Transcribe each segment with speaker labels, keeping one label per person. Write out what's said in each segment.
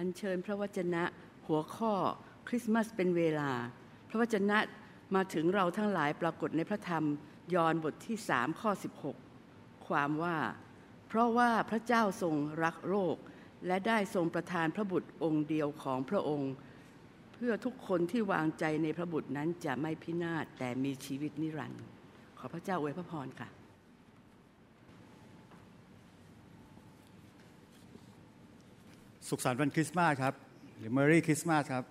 Speaker 1: อัญเชิญพระวจนะหัวข้อคริสต์มาสเป็นเวลา พระวจนะมาถึงเราทั้งหลายปรากฏในพระธรรมยอห์นบทที่สามข้อ 16 ความว่า เพราะว่าพระเจ้าทรงรักโลกและได้ทรงประทานพระบุตรองค์เดียวของพระองค์ เพื่อทุกคนที่วางใจในพระบุตรนั้นจะไม่พินาศแต่มีชีวิตนิรันดร์ขอพระเจ้าอวยพระพรค่ะ
Speaker 2: สุขสันต์วันคริสต์มาสครับ หรือ Merry Christmas ครับ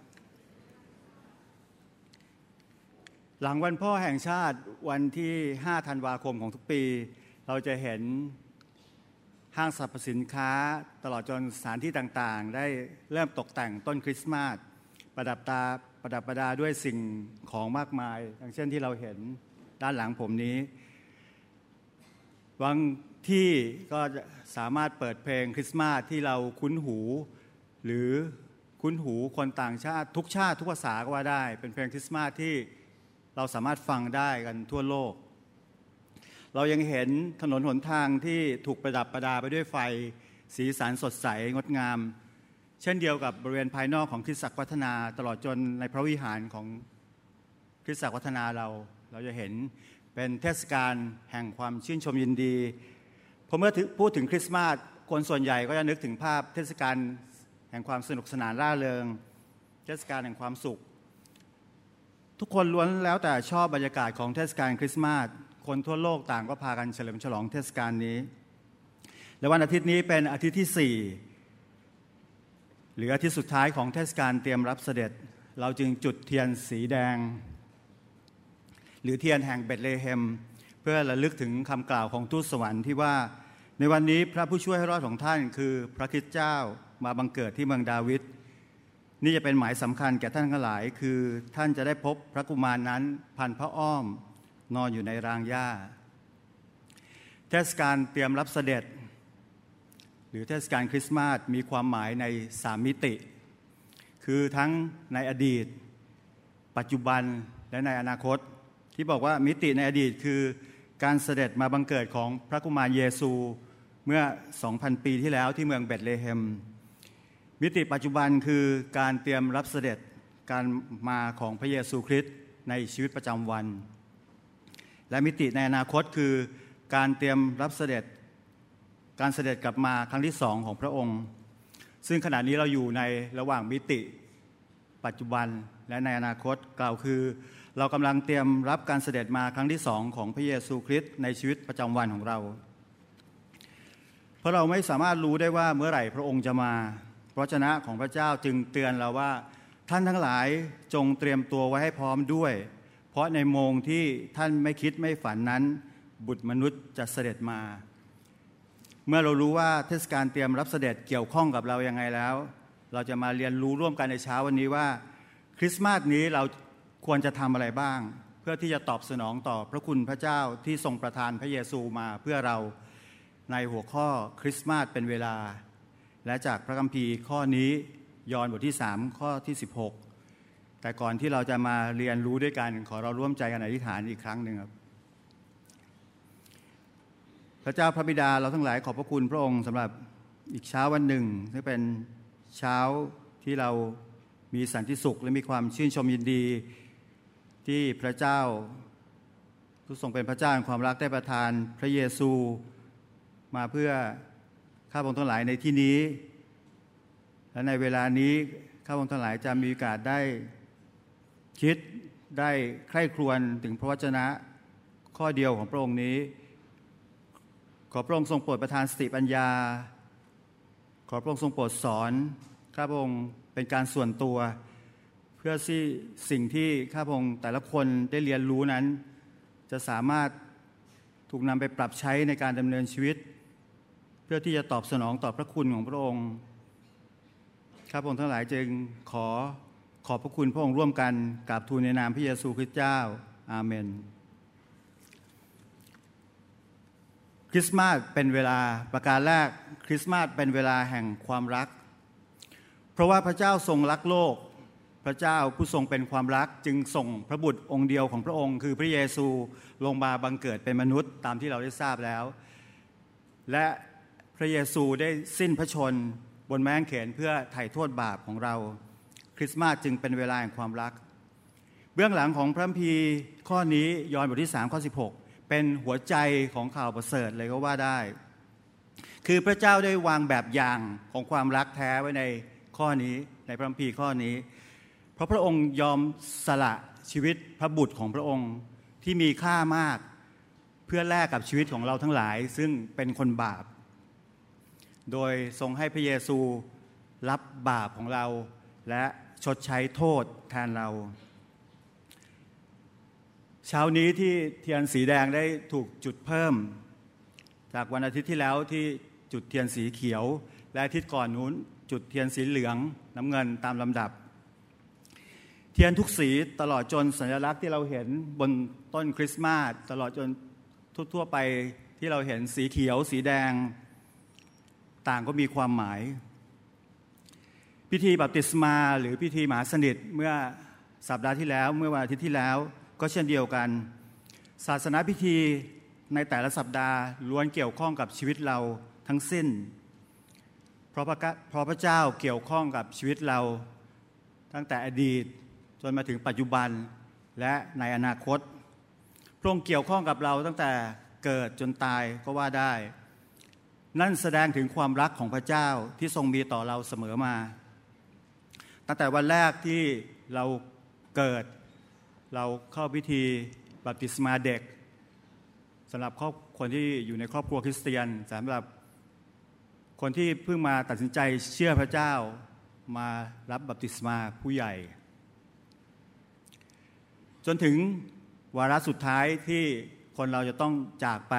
Speaker 2: หลังวันพ่อแห่งชาติวันที่ 5 ธันวาคมของทุกปี เราจะเห็นห้างสรรพสินค้าตลอดจนสถานที่ต่างๆ ได้เริ่มตกแต่งต้นคริสต์มาสประดับตาประดับประดาด้วยสิ่งของมากมายอย่างเช่นที่เราเห็นด้านหลังผมนี้บาง ที่ก็สามารถเปิดเพลงคริสต์มาสที่เราคุ้นหู หรือคุ้นหูคนต่างชาติ ทุกชาติทุกภาษาก็ว่าได้ เป็นเพลงคริสต์มาสที่เราสามารถฟังได้กันทั่วโลก เรายังเห็นถนนหนทางที่ถูกประดับประดาไปด้วยไฟสีสันสดใสงดงาม เช่นเดียวกับบริเวณภายนอกของคริสตจักรวัฒนาตลอดจนในพระวิหารของคริสตจักรวัฒนาเรา เราจะเห็นเป็นเทศกาลแห่งความชื่นชมยินดี พอเมื่อพูดถึงคริสต์มาสคนส่วนใหญ่ก็จะนึกถึงภาพเทศกาลแห่งความสนุกสนานร่าเริง เทศกาลแห่งความสุข ทุกคนล้วนแล้วแต่ชอบบรรยากาศของเทศกาลคริสต์มาสคนทั่วโลกต่างก็พากันเฉลิมฉลองเทศกาลนี้ และวันอาทิตย์นี้เป็นอาทิตย์ที่ 4 หรืออาทิตย์สุดท้ายของเทศกาลเตรียมรับเสด็จ เราจึงจุดเทียนสีแดง หรือเทียนแห่งเบตเลเฮม เพื่อระลึกถึงคำกล่าวของทูตสวรรค์ที่ว่า ในวันนี้พระผู้ช่วยให้รอดของท่านคือพระคริสต์เจ้ามาบังเกิดที่เมืองดาวิดนี่จะเป็นหมายสำคัญแก่ท่านทั้งหลาย คือท่านจะได้พบพระกุมารนั้นพันพระอ้อมนอนอยู่ในรางหญ้า เทศกาลเตรียมรับเสด็จ หรือเทศกาลคริสต์มาสมีความหมายในสามมิติ คือทั้งในอดีต ปัจจุบันและในอนาคต ที่บอกว่ามิติในอดีตคือ การเสด็จมาบังเกิดของพระกุมารเยซูเมื่อ 2,000 ปีที่แล้วที่เมืองเบตเลเฮม มิติปัจจุบันคือการเตรียมรับเสด็จการมาของพระเยซูคริสต์ในชีวิตประจำวัน และมิติในอนาคตคือการเตรียมรับเสด็จการเสด็จกลับมาครั้งที่สองของพระองค์ ซึ่งขณะนี้เราอยู่ในระหว่างมิติปัจจุบันและในอนาคตกล่าวคือ เรากำลังเตรียมรับการเสด็จมาครั้งที่สองของพระเยซูคริสต์ในชีวิตประจำวันของเรา เพราะเราไม่สามารถรู้ได้ว่าเมื่อไหร่พระองค์จะมาพระชนะของพระเจ้าจึงเตือนเราว่า ท่านทั้งหลายจงเตรียมตัวไว้ให้พร้อมด้วย เพราะในโมงที่ท่านไม่คิดไม่ฝันนั้น บุตรมนุษย์จะเสด็จมา เมื่อเรารู้ว่าเทศกาลเตรียมรับเสด็จเกี่ยวข้องกับเรายังไงแล้ว เราจะมาเรียนรู้ร่วมกันในเช้าวันนี้ว่า คริสต์มาสนี้เรา ควรจะทำอะไรบ้าง เพื่อที่จะตอบสนองต่อพระคุณพระเจ้าที่ทรงประทานพระเยซูมาเพื่อเราในหัวข้อคริสต์มาสเป็นเวลา และจากพระคัมภีร์ข้อนี้ยอห์นบทที่ 3 ข้อที่ 16 แต่ก่อนที่เราจะมาเรียนรู้ด้วยกันขอเราร่วมใจกันอธิษฐานอีกครั้งหนึ่งครับพระเจ้าพระบิดาเราทั้งหลายขอบพระคุณพระองค์สำหรับอีกเช้าวันหนึ่งที่เป็นเช้าที่เรามีสันติสุขและมีความชื่นชมยินดี ที่พระเจ้าผู้ทรงเป็นพระเจ้าแห่งความรักได้ประทานพระเยซูมาเพื่อข้าพงทั้งหลายในที่นี้ และในเวลานี้ข้าพงทั้งหลายจะมีโอกาสได้คิดได้ใคร่ครวญถึงพระวจนะข้อเดียวของพระองค์นี้ ขอพระองค์ทรงโปรดประทานสติปัญญา ขอพระองค์ทรงโปรดสอนข้าพงเป็นการส่วนตัว เพื่อที่สิ่งที่ข้าพงแต่ละคนได้เรียนรู้นั้น จะสามารถถูกนำไปปรับใช้ในการดำเนินชีวิต เพื่อที่จะตอบสนองต่อพระคุณของพระองค์ข้าพงค์ทั้งหลายจึงขอขอบพระคุณพระองค์ร่วมกันกราบทูลในนามพระเยซูคริสต์เจ้า อาเมน คริสต์มาสเป็นเวลาประการแรก คริสต์มาสเป็นเวลาแห่งความรัก เพราะว่าพระเจ้าทรงรักโลก ระเจ้าผู้ทรงเป็นความรักจึงส่งพระบุตรองค์เดียวของพระองค์ คือพระเยซูลงมาบังเกิดเป็นมนุษย์ตามที่เราได้ทราบแล้ว และพระเยซูได้สิ้นพระชนบนไม้งเขนเพื่อไถ่โทษบาปของเรา คริสต์มาสจึงเป็นเวลาแห่งความรัก เบื้องหลังของพระคัมภีข้อนี้ยอห์นบทที่3ข้อ16 เป็นหัวใจของข่าวประเสริฐเลยก็ว่าได้ คือพระเจ้าได้วางแบบอย่างของความรักแท้ไว้ในข้อนี้ในพระคัมภีข้อนี้ เพราะพระองค์ยอมสละชีวิตพระบุตรของพระองค์ที่มีค่ามากเพื่อแลกกับชีวิตของเราทั้งหลาย ซึ่งเป็นคนบาป โดยทรงให้พระเยซูรับบาปของเรา และชดใช้โทษแทนเรา เช้านี้ที่เทียนสีแดงได้ถูกจุดเพิ่ม จากวันอาทิตย์ที่แล้วที่จุดเทียนสีเขียว และอาทิตย์ก่อนนู้นจุดเทียนสีเหลืองน้ำเงินตามลำดับ ทียนทุกสีตลอดจนสัญลักษณ์ที่เราเห็นบนต้นคริสต์มาสตลอดจนทั่วๆไปที่เราเห็นสีเขียวสีแดง ต่างก็มีความหมาย พิธีบัพติศมาหรือพิธีมหาสนิทเมื่อสัปดาห์ที่แล้วเมื่อวันอาทิตย์ที่แล้วก็เช่นเดียวกัน ศาสนาพิธีในแต่ละสัปดาห์ล้วนเกี่ยวข้องกับชีวิตเราทั้งสิ้น เพราะพระเพราะพระเจ้าเกี่ยวข้องกับชีวิตเราตั้งแต่อดีต จนมาถึงปัจจุบันและในอนาคต พระองค์เกี่ยวข้องกับเราตั้งแต่เกิดจนตายก็ว่าได้ นั่นแสดงถึงความรักของพระเจ้าที่ทรงมีต่อเราเสมอมา ตั้งแต่วันแรกที่เราเกิด เราเข้าพิธีบัพติศมาเด็กสำหรับครอบคนที่อยู่ในครอบครัวคริสเตียนสำหรับคนที่เพิ่งมาตัดสินใจเชื่อพระเจ้ามารับบัพติศมาผู้ใหญ่ จนถึงวาระสุดท้ายที่คนเราจะต้องจากไป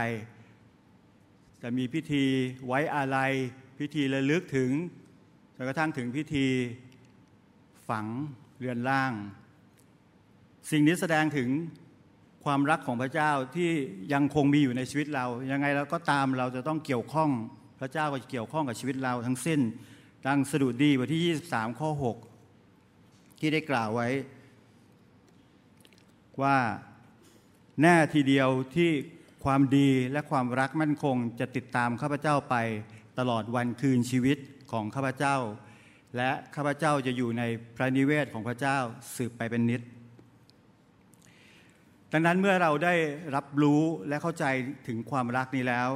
Speaker 2: จะมีพิธีไว้อาลัยพิธีระลึกถึงจนกระทั่งถึงพิธีฝังเรือนล่าง สิ่งนี้แสดงถึงความรักของพระเจ้าที่ยังคงมีอยู่ในชีวิตเรา ยังไงเราก็ตามเราจะต้องเกี่ยวข้องพระเจ้าก็จะเกี่ยวข้องกับชีวิตเราทั้งสิ้น ดังสดุดีบทที่ 23 ข้อ 6 ที่ได้กล่าวไว้ ว่าแน่ทีเดียวที่ความดีและความรักมั่นคงจะติดตามข้าพเจ้าไปตลอดวันคืนชีวิตของข้าพเจ้า และข้าพเจ้าจะอยู่ในพระนิเวศของพระเจ้าสืบไปเป็นนิด ดังนั้นเมื่อเราได้รับรู้และเข้าใจถึงความรักนี้แล้ว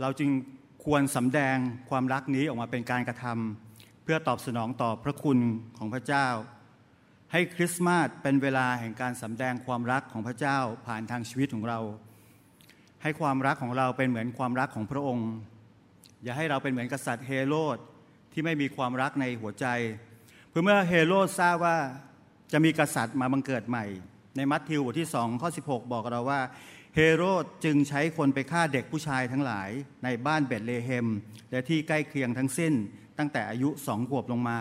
Speaker 2: เราจึงควรสำแดงความรักนี้ออกมาเป็นการกระทำเพื่อตอบสนองต่อพระคุณของพระเจ้า ให้คริสต์มาสเป็นเวลาแห่งการสำแดงความรักของพระเจ้าผ่านทางชีวิตของเรา ให้ความรักของเราเป็นเหมือนความรักของพระองค์ อย่าให้เราเป็นเหมือนกษัตริย์เฮโรดที่ไม่มีความรักในหัวใจ เพื่อเมื่อเฮโรดทราบว่าจะมีกษัตริย์มาบังเกิดใหม่ ในมัทธิวบทที่สองข้อ 16 บอกเราว่าเฮโรดจึงใช้คนไปฆ่าเด็กผู้ชายทั้งหลาย ในบ้านเบตเลเฮม และที่ใกล้เคียงทั้งสิ้นตั้งแต่อายุสองขวบลงมา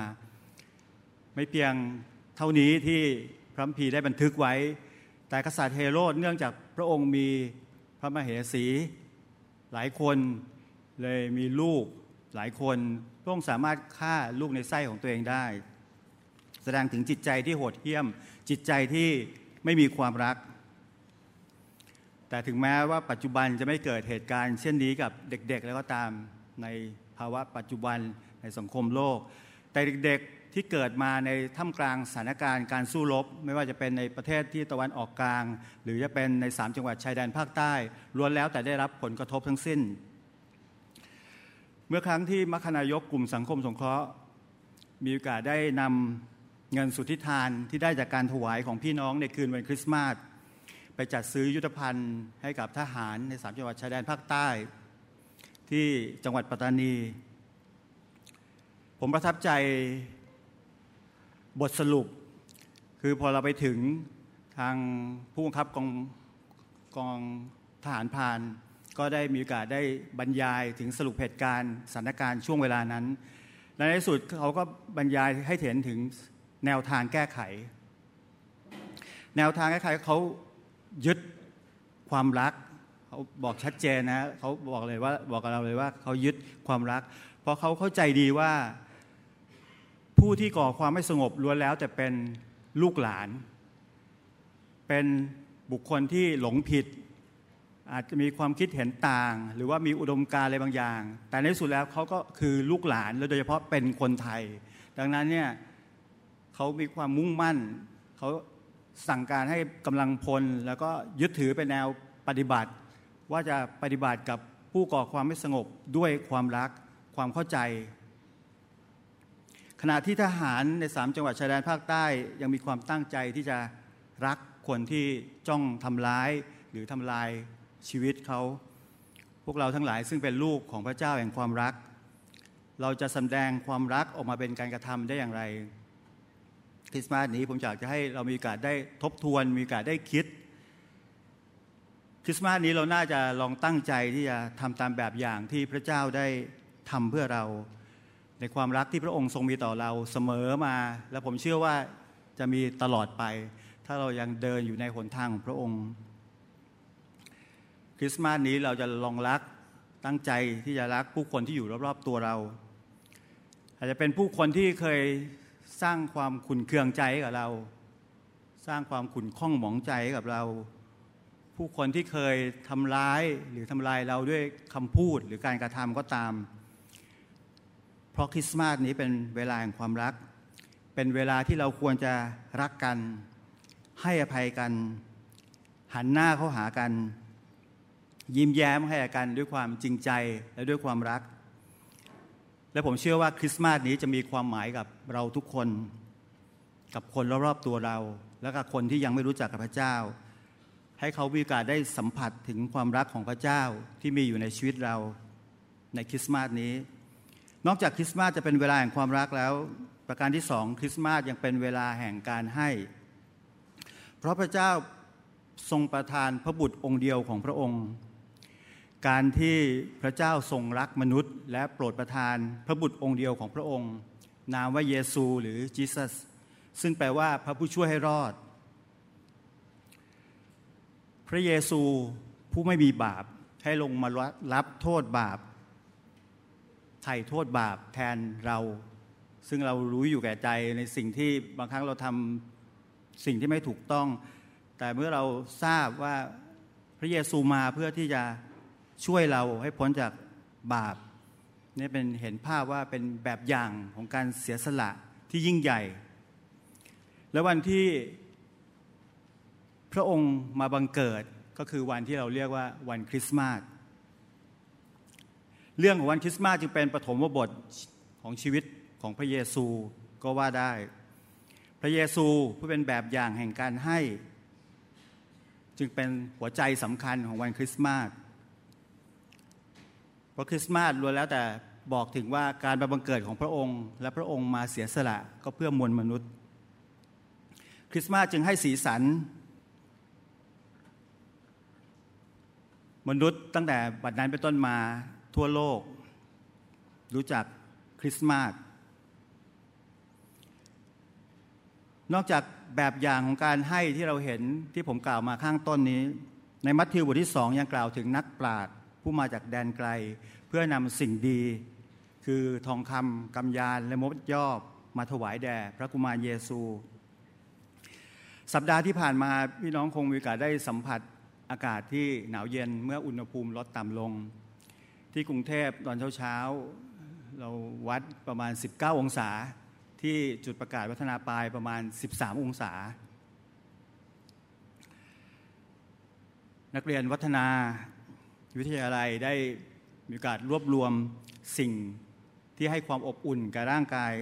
Speaker 2: ไม่เพียง เท่านี้ที่พระพีได้บันทึกไว้ แต่กษัตริย์เฮโรดเนื่องจากพระองค์มีพระมเหสี หลายคนเลยมีลูกหลายคนพระองค์สามารถฆ่าลูกในไส้ของตัวเองได้ แสดงถึงจิตใจที่โหดเหี้ยม จิตใจที่ไม่มีความรัก แต่ถึงแม้ว่าปัจจุบันจะไม่เกิดเหตุการณ์เช่นนี้กับเด็กๆ แล้วก็ตามในภาวะปัจจุบันในสังคมโลก แต่เด็ก ที่เกิดมาในท่ามกลางสถานการณ์การสู้รบ ไม่ว่าจะเป็นในประเทศที่ตะวันออกกลาง หรือจะเป็นในสามจังหวัดชายแดนภาคใต้ล้วนแล้วแต่ได้รับผลกระทบทั้งสิ้น เมื่อครั้งที่มคคนายกกลุ่มสังคมสงเคราะห์ มีโอกาสได้นำเงินสุทธิทานที่ได้จากการถวายของพี่น้องในคืนวันคริสต์มาสไปจัดซื้อยุทธภัณฑ์ให้กับทหารในสามจังหวัดชายแดนภาคใต้ ที่จังหวัดปัตตานี ผมประทับใจ บทสรุป คือพอเราไปถึงทางผู้บังคับกองกองทหารพานก็ได้มีโอกาสได้บรรยายถึงสรุปเหตุการณ์สถานการณ์ช่วงเวลานั้น และในที่สุดเขาก็บรรยายให้เห็นถึงแนวทางแก้ไข แนวทางแก้ไขเขายึดความรักเขาบอกชัดเจนนะเขาบอกเลยว่าบอกกับเราเลยว่าเขายึดความรัก เพราะเขาเข้าใจดีว่า ผู้ที่ก่อความไม่สงบล้วนแล้วแต่เป็นลูกหลาน เป็นบุคคลที่หลงผิด อาจจะมีความคิดเห็นต่าง หรือว่ามีอุดมการณ์อะไรบางอย่าง แต่ในสุดแล้วเขาก็คือลูกหลานและโดยเฉพาะเป็นคนไทย ดังนั้นเนี่ยเขามีความมุ่งมั่นเขาสั่งการให้กำลังพล แล้วก็ยึดถือเป็นแนวปฏิบัติ ว่าจะปฏิบัติกับผู้ก่อความไม่สงบด้วยความรักความเข้าใจ ขณะที่ทหารในสามจังหวัดชายแดนภาคใต้ยังมีความตั้งใจที่จะรักคนที่จ้องทำร้ายหรือทำลายชีวิตเขาพวกเราทั้งหลายซึ่งเป็นลูกของพระเจ้าแห่งความรัก เราจะแสดงความรักออกมาเป็นการกระทำได้อย่างไร คริสต์มาสนี้ผมอยากจะให้เรามีโอกาสได้ทบทวน มีโอกาสได้คิด คริสต์มาสนี้เราน่าจะลองตั้งใจที่จะทำตามแบบอย่างที่พระเจ้าได้ทำเพื่อเรา ในความรักที่พระองค์ทรงมีต่อเราเสมอมา และผมเชื่อว่าจะมีตลอดไป ถ้าเรายังเดินอยู่ในหนทางของพระองค์ คริสต์มาสนี้เราจะลองรักตั้งใจที่จะรักผู้คนที่อยู่รอบๆตัวเรา อาจจะเป็นผู้คนที่เคยสร้างความขุนเคืองใจกับเรา สร้างความขุนข้องหมองใจกับเรา ผู้คนที่เคยทำร้ายหรือทำลายเราด้วยคำพูดหรือการกระทำก็ตาม ราะคริสต์มาสนี้เป็นเวลาแห่งความรัก เป็นเวลาที่เราควรจะรักกัน ให้อภัยกัน หันหน้าเข้าหากัน ยิ้มแย้มให้กันด้วยความจริงใจและด้วยความรัก และผมเชื่อว่าคริสต์มาสนี้จะมีความหมายกับเราทุกคน กับคนรอบๆตัวเรา และกับคนที่ยังไม่รู้จักกับพระเจ้า ให้เขามีโอกาสได้สัมผัสถึงความรักของพระเจ้าที่มีอยู่ในชีวิตเราในคริสต์มาสนี้ นอกจากคริสต์มาสจะเป็นเวลาแห่งความรักแล้ว ประการที่สองคริสต์มาสยังเป็นเวลาแห่งการให้ เพราะพระเจ้าทรงประทานพระบุตรองค์เดียวของพระองค์ การที่พระเจ้าทรงรักมนุษย์ และโปรดประทานพระบุตรองค์เดียวของพระองค์ นามว่าเยซูหรือจีซัสซึ่งแปลว่าพระผู้ช่วยให้รอด พระเยซูผู้ไม่มีบาปให้ลงมารับโทษบาป ไถ่โทษบาปแทนเรา ซึ่งเรารู้อยู่แก่ใจในสิ่งที่บางครั้งเราทำสิ่งที่ไม่ถูกต้อง แต่เมื่อเราทราบว่าพระเยซูมาเพื่อที่จะช่วยเราให้พ้นจากบาปนี่เป็นเห็นภาพว่าเป็นแบบอย่างของการเสียสละที่ยิ่งใหญ่ และวันที่พระองค์มาบังเกิดก็คือวันที่เราเรียกว่าวันคริสต์มาส เรื่องของวันคริสต์มาสจึงเป็นปฐมบทของชีวิตของพระเยซูก็ว่าได้ พระเยซูผู้เป็นแบบอย่างแห่งการให้ จึงเป็นหัวใจสำคัญของวันคริสต์มาสเพราะคริสต์มาสล้วนแล้วแต่บอกถึงว่าการมาบังเกิดของพระองค์ และพระองค์มาเสียสละก็เพื่อมวลมนุษย์ คริสต์มาสจึงให้สีสัน มนุษย์ตั้งแต่บัดนั้นเป็นต้นมา ทั่วโลก รู้จักคริสต์มาสนอกจากแบบอย่างของการให้ที่เราเห็นที่ผมกล่าวมาข้างต้นนี้ ในมัทธิวบทที่สองยังกล่าวถึงนักปราชญ์ผู้มาจากแดนไกล เพื่อนำสิ่งดี คือทองคำกำยานและมดยอบมาถวายแด่พระกุมารเยซู สัปดาห์ที่ผ่านมาพี่น้องคงมีโอกาสได้สัมผัสอากาศที่หนาวเย็นเมื่ออุณหภูมิลดต่ำลง ที่กรุงเทพตอนเช้าๆ เราวัดประมาณ 19 องศา ที่จุดประกาศวัฒนาปลายประมาณ 13 องศา นักเรียนวัฒนาวิทยาลัยได้มีโอกาสรวบรวมสิ่งที่ให้ความอบอุ่นกับร่างกาย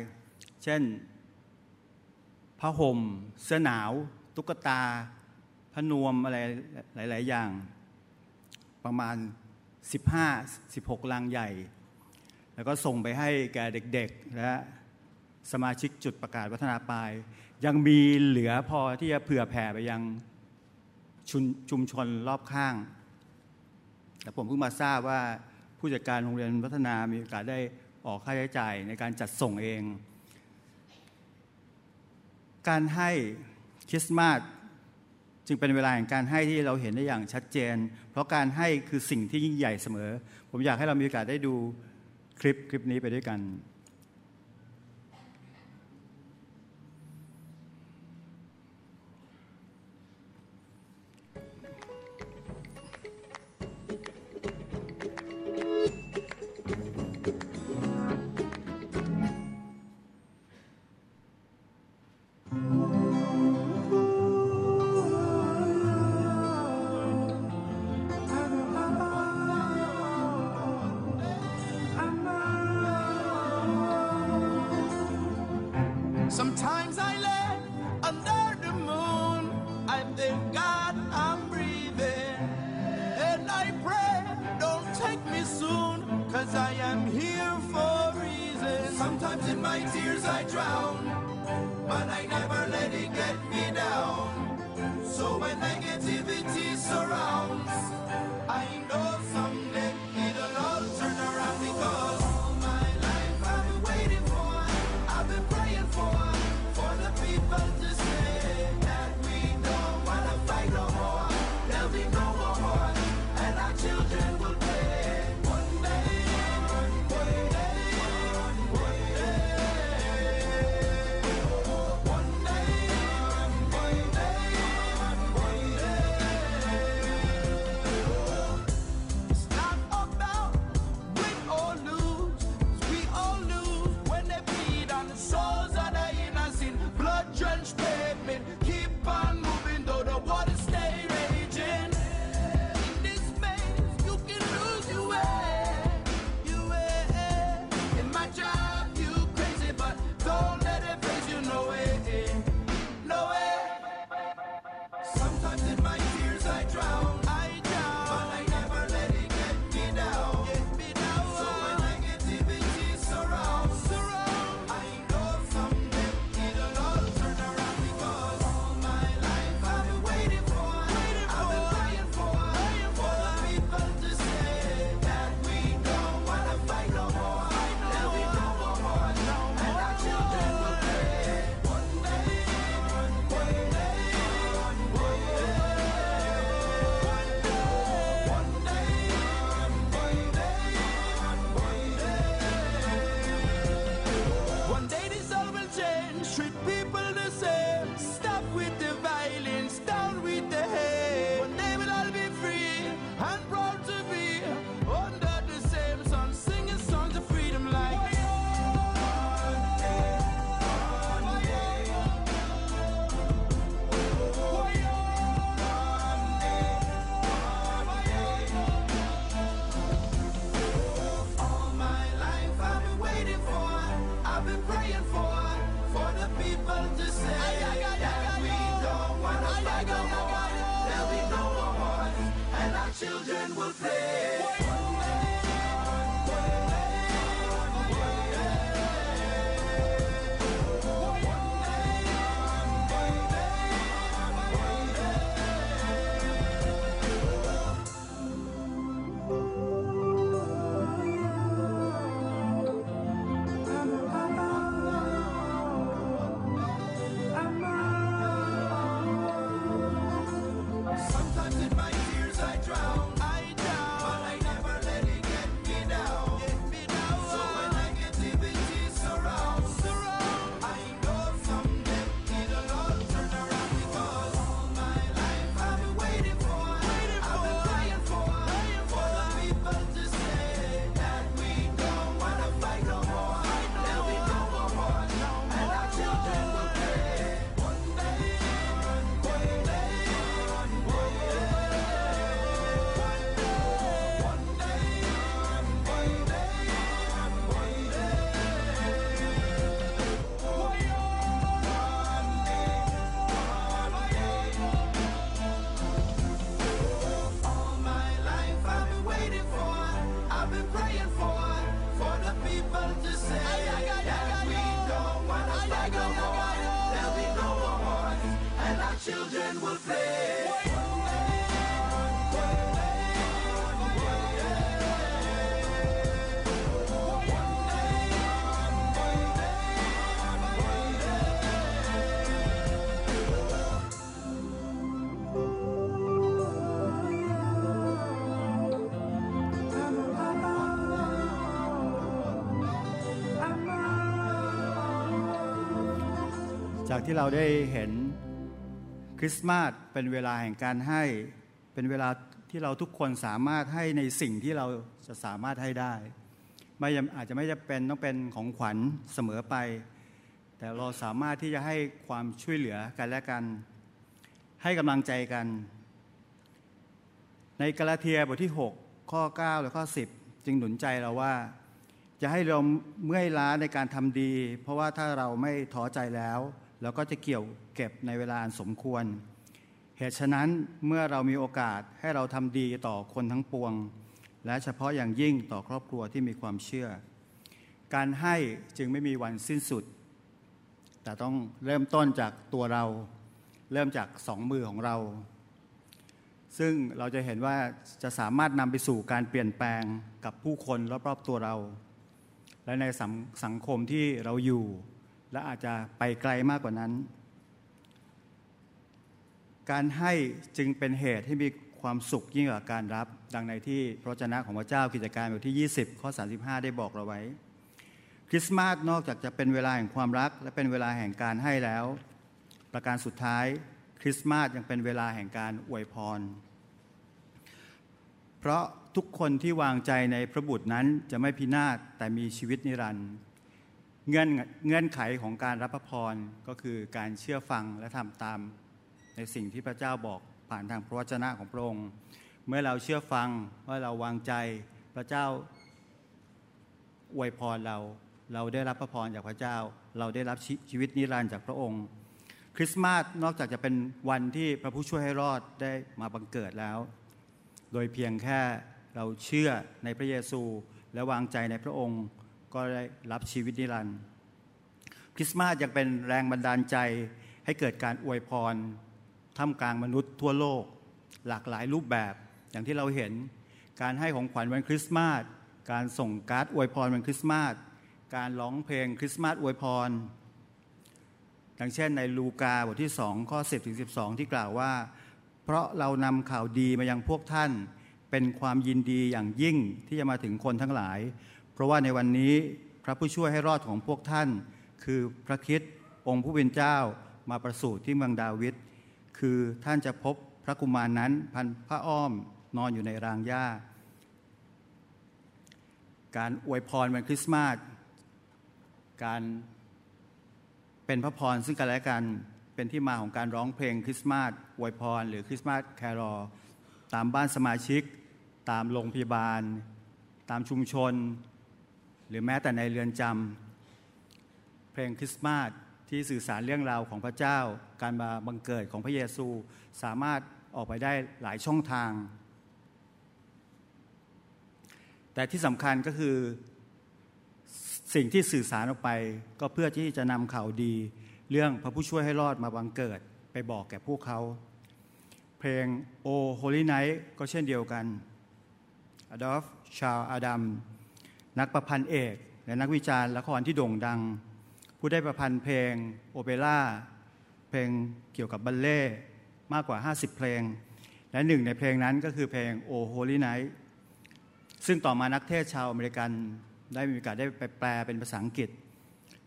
Speaker 2: เช่นผ้าห่ม เสื้อหนาว ตุ๊กตาพนวมอะไรหลาย ๆ อย่าง ประมาณ 15-16 ลังใหญ่ แล้วก็ส่งไปให้แก่เด็กๆ และสมาชิกจุดประกาศวัฒนาปลาย ยังมีเหลือพอที่จะเผื่อแผ่ไปยังชุมชนรอบข้าง แต่ผมเพิ่งมาทราบว่าผู้จัดการโรงเรียนวัฒนามีโอกาสได้ออกค่าใช้จ่ายในการจัดส่งเอง การให้คริสต์มาส จึงเป็นเวลาแห่งการให้ที่เราเห็นได้อย่างชัดเจน เพราะการให้คือสิ่งที่ยิ่งใหญ่เสมอ ผมอยากให้เรามีโอกาสได้ดูคลิปคลิปนี้ไปด้วยกัน
Speaker 3: treat people า
Speaker 2: กที่เราได้เห็นคริสต์มาสเป็นเวลาแห่งการให้เป็นเวลาที่เราทุกคนสามารถให้ในสิ่งที่เราจะสามารถให้ได้ ไม่อาจจะไม่จะเป็นต้องเป็นของขวัญเสมอไป แต่เราสามารถที่จะให้ความช่วยเหลือกันและกัน ให้กำลังใจกัน ในกาลาเทียบทที่ 6 ข้อ 9 และข้อ 10 จึงหนุนใจเราว่าจะให้เราเมื่อยล้าในการทำดี เพราะว่าถ้าเราไม่ท้อใจแล้ว แล้วก็จะเกี่ยวเก็บในเวลาสมควร เหตุฉะนั้นเมื่อเรามีโอกาสให้เราทำดีต่อคนทั้งปวง และเฉพาะอย่างยิ่งต่อครอบครัวที่มีความเชื่อ การให้จึงไม่มีวันสิ้นสุด แต่ต้องเริ่มต้นจากตัวเรา เริ่มจากสองมือของเรา ซึ่งเราจะเห็นว่าจะสามารถนำไปสู่การเปลี่ยนแปลงกับผู้คนรอบๆตัวเรา และในสังคมที่เราอยู่ และอาจจะไปไกลมากกว่านั้น การให้จึงเป็นเหตุให้มีความสุขยิ่งกว่าการรับ ดังในที่พระวจนะของพระเจ้ากิจการบทที่ 20 ข้อ 35 ได้บอกเราไว้ คริสต์มาสนอกจากจะเป็นเวลาแห่งความรัก และเป็นเวลาแห่งการให้แล้ว ประการสุดท้าย คริสต์มาสยังเป็นเวลาแห่งการอวยพร เพราะทุกคนที่วางใจในพระบุตรนั้นจะไม่พินาศแต่มีชีวิตนิรันดร์ เงื่อนเงื่อนไขของการรับพระพรก็คือการเชื่อฟังและทำตามในสิ่งที่พระเจ้าบอกผ่านทางพระวจนะของพระองค์ เมื่อเราเชื่อฟังว่าเราวางใจพระเจ้าอวยพรเรา เราได้รับพระพรจากพระเจ้า เราได้รับชชีวิตนิรันดร์จากพระองค์ คริสต์มาสนอกจากจะเป็นวันที่พระผู้ช่วยให้รอดได้มาบังเกิดแล้ว โดยเพียงแค่เราเชื่อในพระเยซูและวางใจในพระองค์ ก็ได้รับชีวิตนิรันดร์คริสต์มาสยังเป็นแรงบันดาลใจให้เกิดการอวยพรท่ามกลางมนุษย์ทั่วโลก หลากหลายรูปแบบอย่างที่เราเห็นการให้ของขวัญวันคริสต์มาสการส่งการ์ดอวยพรวันคริสต์มาสการร้องเพลงคริสต์มาสอวยพรดังเช่นในลูกาบทที่2ข้อ 10ถึง12 ที่กล่าวว่า เพราะเรานำข่าวดีมายังพวกท่าน เป็นความยินดีอย่างยิ่งที่จะมาถึงคนทั้งหลาย เพราะว่าในวันนี้พระผู้ช่วยให้รอดของพวกท่าน คือพระคิดองค์ผู้เป็นเจ้ามาประสูติที่เมืองดาวิดคือท่านจะพบพระกุมารนั้นพันพระอ้อมนอนอยู่ในรางหญ้า การอวยพรวันคริสต์มาสการเป็นพระพรซึ่งกันและกันเป็นที่มาของการร้องเพลงคริสต์มาสอวยพร หรือคริสต์มาสแครอตามบ้านสมาชิก ตามโรงพยาบาล ตามชุมชน หรือแม้แต่ในเรือนจำเพลงคริสต์มาสที่สื่อสารเรื่องราวของพระเจ้า การมาบังเกิดของพระเยซูสามารถออกไปได้หลายช่องทาง แต่ที่สำคัญก็คือสิ่งที่สื่อสารออกไป ก็เพื่อที่จะนำข่าวดี เรื่องพระผู้ช่วยให้รอดมาบังเกิดไปบอกแก่พวกเขา เพลงโอโฮลิไนท์ก็เช่นเดียวกันอดอล์ฟชาอาดัม นักประพันธ์เอก และนักวิจารณ์ละครที่โด่งดัง ผู้ได้ประพันธ์เพลงโอเปร่าเพลงเกี่ยวกับบัลเลต์มากกว่า 50 เพลง และหนึ่งในเพลงนั้นก็คือเพลง O Holy Night ซึ่งต่อมานักเทศน์ชาวอเมริกันได้มีโอกาสได้ไปแปลเป็นภาษาอังกฤษ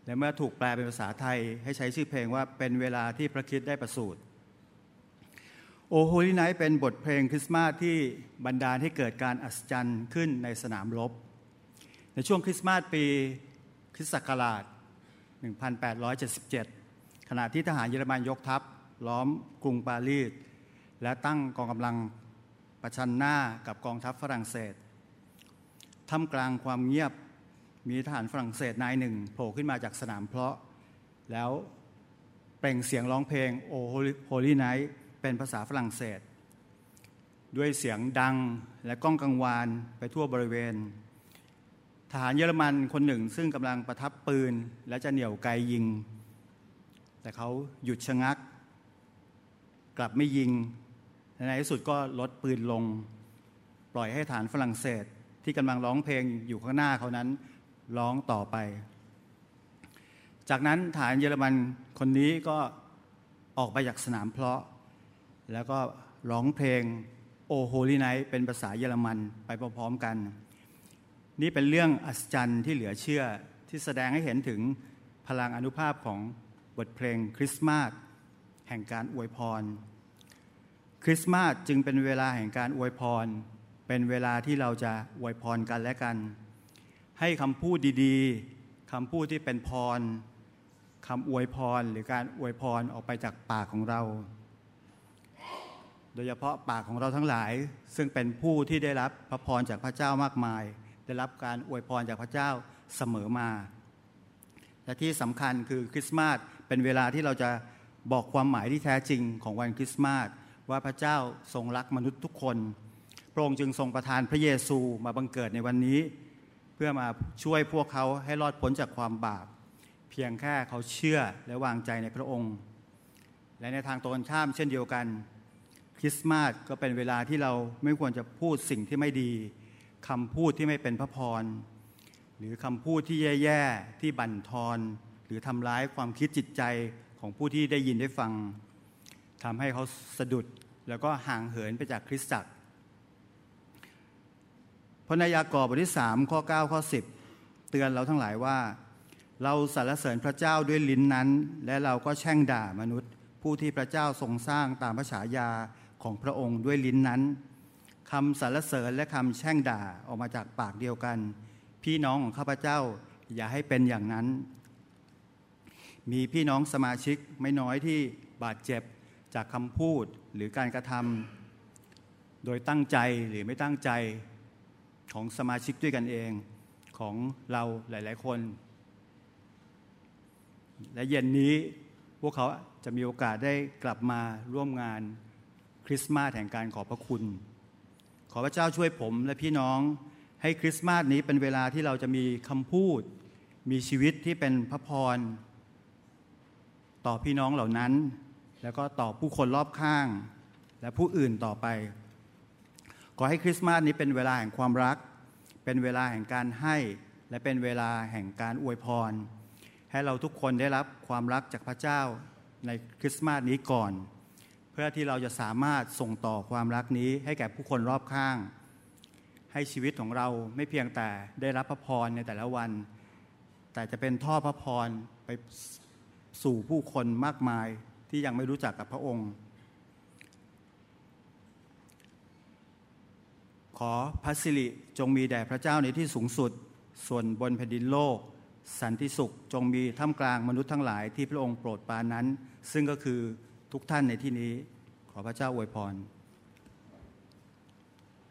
Speaker 2: และเมื่อถูกแปลเป็นภาษาไทย ให้ใช้ชื่อเพลงว่าเป็นเวลาที่พระคริสต์ได้ประสูติ O Holy Night เป็นบทเพลงคริสต์มาสที่บันดาลให้เกิดการอัศจรรย์ขึ้นในสนามรบ ในช่วงคริสต์มาสปีคริสต์ศักราช 1877 ขณะที่ทหารเยอรมันยกทัพ ล้อมกรุงปารีส และตั้งกองกำลังประชันหน้ากับกองทัพฝรั่งเศสท่ามกลางความเงียบมีทหารฝรั่งเศสนายหนึ่งโผล่ขึ้นมาจากสนามเพลาะ แล้วเปล่งเสียงร้องเพลง O Holy Night เป็นภาษาฝรั่งเศส ด้วยเสียงดังและก้องกังวานไปทั่วบริเวณ ทหารเยอรมันคนหนึ่งซึ่งกำลังประทับปืน และจะเหนี่ยวไกยิง แต่เขาหยุดชะงัก กลับไม่ยิง ในที่สุดก็ลดปืนลง ปล่อยให้ฐานฝรั่งเศสที่กำลังร้องเพลงอยู่ข้างหน้าเขานั้นร้องต่อไป จากนั้นฐานเยอรมันคนนี้ก็ออกไปจากสนามเพลาะ แล้วก็ร้องเพลงโอโฮลีไนเป็นภาษาเยอรมันไปพร้อมๆกัน นี่เป็นเรื่องอัศจรรย์ที่เหลือเชื่อที่แสดงให้เห็นถึงพลังอนุภาพของบทเพลงคริสต์มาสแห่งการอวยพร คริสต์มาสจึงเป็นเวลาแห่งการอวยพร เป็นเวลาที่เราจะอวยพรกันและกัน ให้คำพูดดีๆคำพูดที่เป็นพรคำอวยพรหรือการอวยพรออกไปจากปากของเรา โดยเฉพาะปากของเราทั้งหลาย ซึ่งเป็นผู้ที่ได้รับพระพรจากพระเจ้ามากมาย ได้รับการอวยพรจากพระเจ้าเสมอมา และที่สำคัญคือคริสต์มาสเป็นเวลาที่เราจะบอกความหมายที่แท้จริงของวันคริสต์มาสว่าพระเจ้าทรงรักมนุษย์ทุกคน พระองค์จึงทรงประทานพระเยซูมาบังเกิดในวันนี้ เพื่อมาช่วยพวกเขาให้รอดพ้นจากความบาป เพียงแค่เขาเชื่อและวางใจในพระองค์ และในทางตรงกันข้ามเช่นเดียวกัน คริสต์มาสก็เป็นเวลาที่เราไม่ควรจะพูดสิ่งที่ไม่ดี คำพูดที่ไม่เป็นพระพร หรือคำพูดที่แย่ๆ ที่บั่นทอน หรือทำร้ายความคิดจิตใจของผู้ที่ได้ยินได้ฟังทำให้เขาสะดุดแล้วก็ห่างเหินไปจากคริสตจักรพระนายากรบทที่3ข้อ 9 ข้อ 10 เตือนเราทั้งหลายว่า เราสรรเสริญพระเจ้าด้วยลิ้นนั้น และเราก็แช่งด่ามนุษย์ ผู้ที่พระเจ้าทรงสร้างตามพระฉายาของพระองค์ด้วยลิ้นนั้น คำสรรเสริญและคำแช่งด่าออกมาจากปากเดียวกัน พี่น้องของข้าพเจ้าอย่าให้เป็นอย่างนั้น มีพี่น้องสมาชิกไม่น้อยที่บาดเจ็บจากคำพูดหรือการกระทำโดยตั้งใจหรือไม่ตั้งใจของสมาชิกด้วยกันเองของเราหลาย ๆ คน และเย็นนี้พวกเขาจะมีโอกาสได้กลับมาร่วมงานคริสต์มาสแห่งการขอบพระคุณ ขอพระเจ้าช่วยผมและพี่น้องให้คริสต์มาสนี้เป็นเวลาที่เราจะมีคำพูด มีชีวิตที่เป็นพระพร ต่อพี่น้องเหล่านั้น แล้วก็ต่อผู้คนรอบข้าง และผู้อื่นต่อไป ขอให้คริสต์มาสนี้เป็นเวลาแห่งความรัก เป็นเวลาแห่งการให้ และเป็นเวลาแห่งการอวยพร ให้เราทุกคนได้รับความรักจากพระเจ้าในคริสต์มาสนี้ก่อน เพื่อที่เราจะสามารถส่งต่อความรักนี้ให้แก่ผู้คนรอบข้าง ให้ชีวิตของเราไม่เพียงแต่ได้รับพระพรในแต่ละวัน แต่จะเป็นท่อพระพรไปสู่ผู้คนมากมายที่ยังไม่รู้จักกับพระองค์ ขอพระสิริจงมีแด่พระเจ้าในที่สูงสุด ส่วนบนแผ่นดินโลก สันติสุขจงมีท่ามกลางมนุษย์ทั้งหลายที่พระองค์โปรดปานนั้น ซึ่งก็คือ ทุกท่านในที่นี้ ขอพระเจ้าอวยพร